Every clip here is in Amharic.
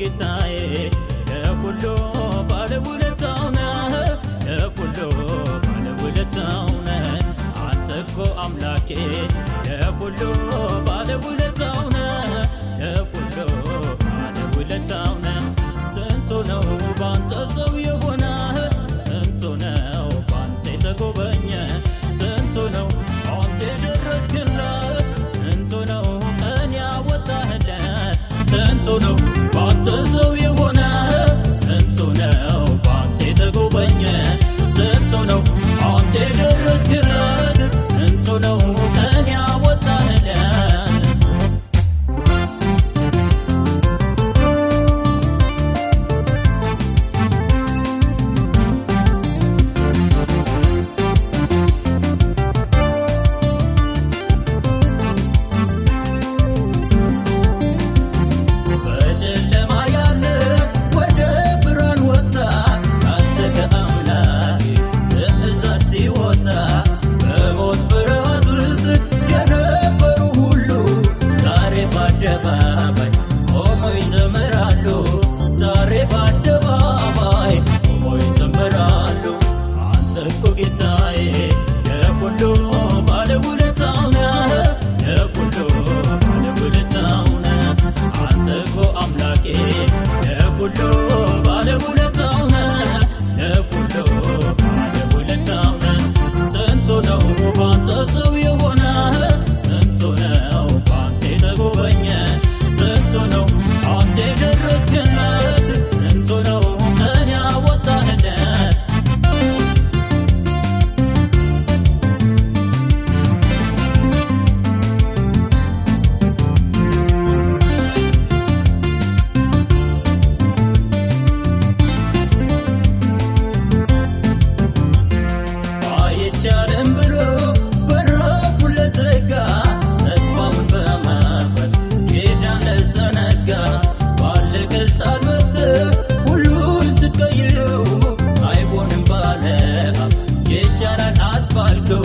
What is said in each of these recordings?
ጌታዬ ለሁሉ ባለውለታው ለሁሉ ባለውለታው አንተ እኮ አምላኬ ለሁሉ ነው። ባንተ ሰው የሆነ ስንቱ ነው። ባንተ የተጎበኘ ስንቱ ነው። አንተ የደረስክለት ስንቱ ነው። parto.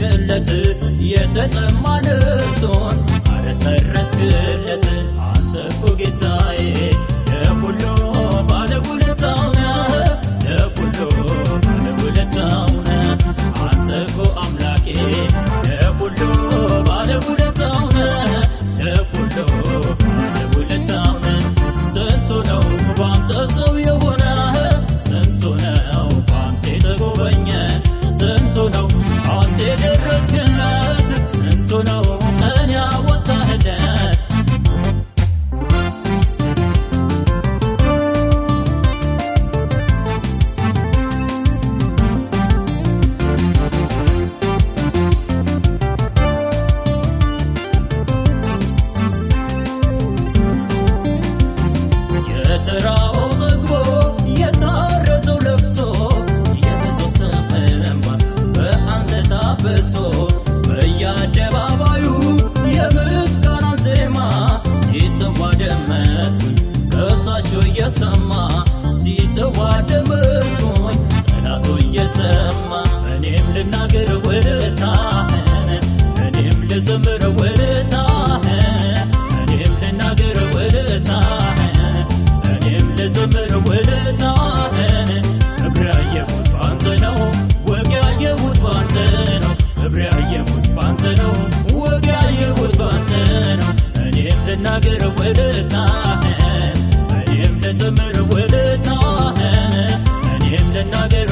አረስክለት የተጠማ ነፍሶን አረሰረስክለት አንተ እኮ ጌታዬ ለሁሉ ባለውለታው ለሁሉ ባለውለታው አንተ እኮ አምላኬ ለሁሉ ባለውለታው ለሁሉ ባለውለታው ስንቱ ነው ባንተ ሰው ተሰማ ሲሰዋ ደምጦኝ ጠላቱ እየሰማ እኔም ልናገር ወለታ እኔም ልዘምር ወለታ another